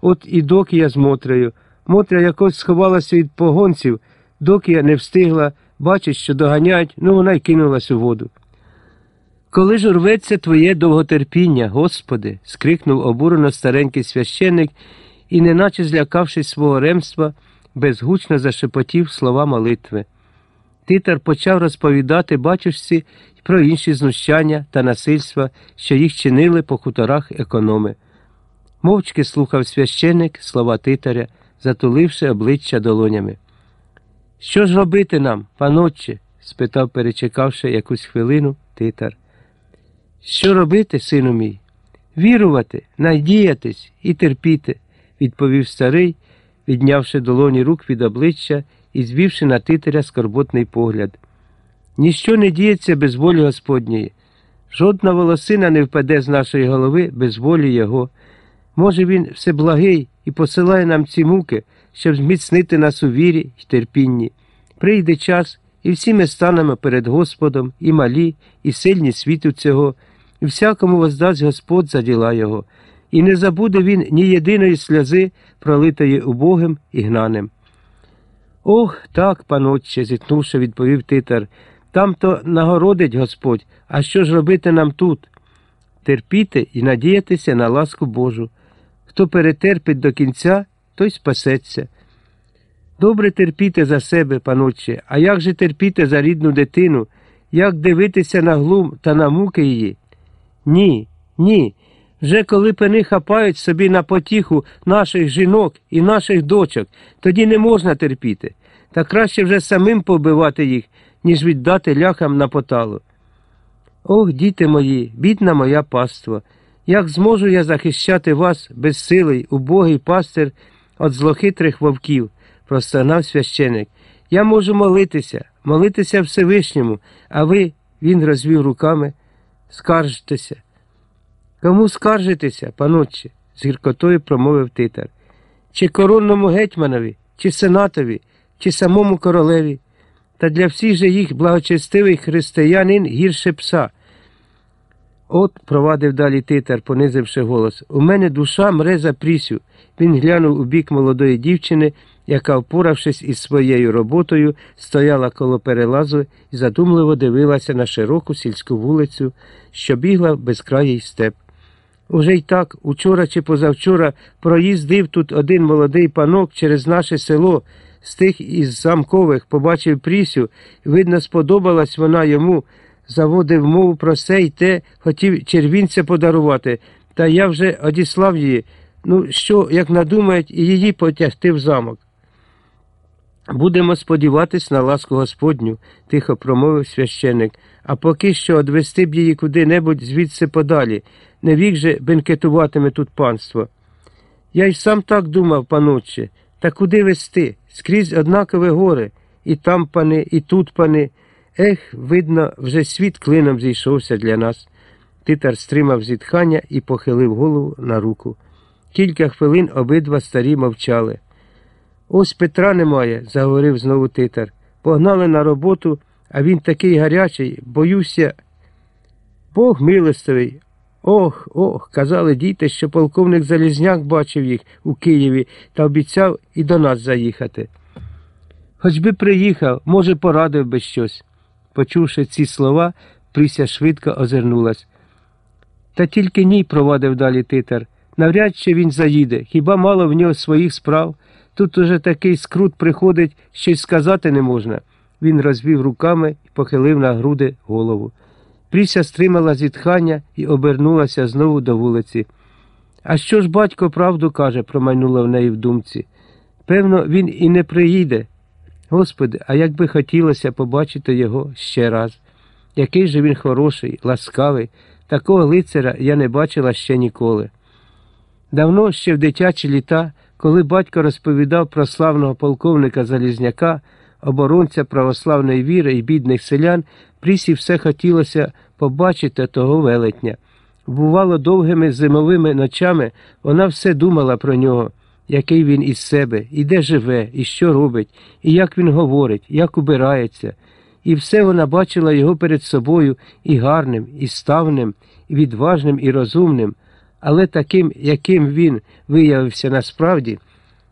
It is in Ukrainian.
От і доки я з Мотрею. Мотря якось сховалася від погонців, доки я не встигла, бачить, що доганяють, ну вона й кинулась у воду. Коли ж урветься твоє довготерпіння, Господи, скрикнув обурено старенький священник і, неначе злякавшись свого ремства, безгучно зашепотів слова молитви. Титар почав розповідати батюшці про інші знущання та насильства, що їх чинили по хуторах економи. Мовчки слухав священик слова титаря, затуливши обличчя долонями. Що ж робити нам, панотче? спитав, перечекавши якусь хвилину, титар. Що робити, сину мій? Вірувати, надіятись і терпіти, відповів старий, віднявши долоні рук від обличчя і звівши на титаря скорботний погляд. Ніщо не діється без волі Господньої. Жодна волосина не впаде з нашої голови без волі Його. Може, він всеблагий і посилає нам ці муки, щоб зміцнити нас у вірі й терпінні. Прийде час, і всі ми станемо перед Господом, і малі, і сильні світу цього, і всякому воздасть Господь за діла Його, і не забуде він ні єдиної сльози, пролитої убогим і гнаним. Ох, так, панотче, зітнувши, відповів титар, там то нагородить Господь, а що ж робити нам тут? Терпіти і надіятися на ласку Божу. Хто перетерпить до кінця, той спасеться. Добре терпіти за себе, панотче, а як же терпіти за рідну дитину, як дивитися на глум та на муки її? Ні, ні. Вже коли пени хапають собі на потіху наших жінок і наших дочок, тоді не можна терпіти. Та краще вже самим побивати їх, ніж віддати ляхам на поталу. Ох, діти мої, бідна моя паство, як зможу я захищати вас, безсилий, убогий пастир від злохитрих вовків, простогнав священик. Я можу молитися, молитися Всевишньому, а ви, він розвів руками, скаржитеся. Кому скаржитеся, панотче? з гіркотою промовив титар. Чи коронному гетьманові, чи сенатові, чи самому королеві? Та для всіх же їх благочестивий християнин гірше пса. От, провадив далі титар, понизивши голос, у мене душа мре за прісю. Він глянув у бік молодої дівчини, яка, впоравшись із своєю роботою, стояла коло перелазу і задумливо дивилася на широку сільську вулицю, що бігла в безкраїй степ. Уже й так, учора чи позавчора, проїздив тут один молодий панок через наше село, з тих із замкових побачив Прісю, видно, сподобалась вона йому, заводив мову про се й те, хотів червінця подарувати, та я вже одіслав її. Ну, що, як надумають, і її потягти в замок. Будемо сподіватись на ласку Господню, тихо промовив священик, а поки що одвести б її куди-небудь звідси подалі, не вік же бенкетуватиме тут панство. Я й сам так думав, панотче, та куди вести? Скрізь однакове горе, і там пани, і тут пани. Ех, видно, вже світ клином зійшовся для нас. Титар стримав зітхання і похилив голову на руку. Кілька хвилин обидва старі мовчали. Ось Петра немає, заговорив знову титар. Погнали на роботу, а він такий гарячий, боюся. Бог милостивий. Ох, ох, казали діти, що полковник Залізняк бачив їх у Києві та обіцяв і до нас заїхати. Хоч би приїхав, може, порадив би щось. Почувши ці слова, Прися швидко озирнулась. Та тільки ні, провадив далі титар. Навряд чи він заїде, хіба мало в нього своїх справ. Тут уже такий скрут приходить, що й сказати не можна. Він розвів руками і похилив на груди голову. Пріся стримала зітхання і обернулася знову до вулиці. А що ж батько правду каже, промайнула в неї в думці. Певно, він і не приїде. Господи, а як би хотілося побачити його ще раз. Який же він хороший, ласкавий, такого лицаря я не бачила ще ніколи. Давно ще в дитячі літа, коли батько розповідав про славного полковника Залізняка, оборонця православної віри і бідних селян, Прісі все хотілося побачити того велетня. Бувало, довгими зимовими ночами вона все думала про нього, який він із себе, і де живе, і що робить, і як він говорить, як убирається. І все вона бачила його перед собою і гарним, і ставним, і відважним, і розумним. але таким, яким він виявився насправді,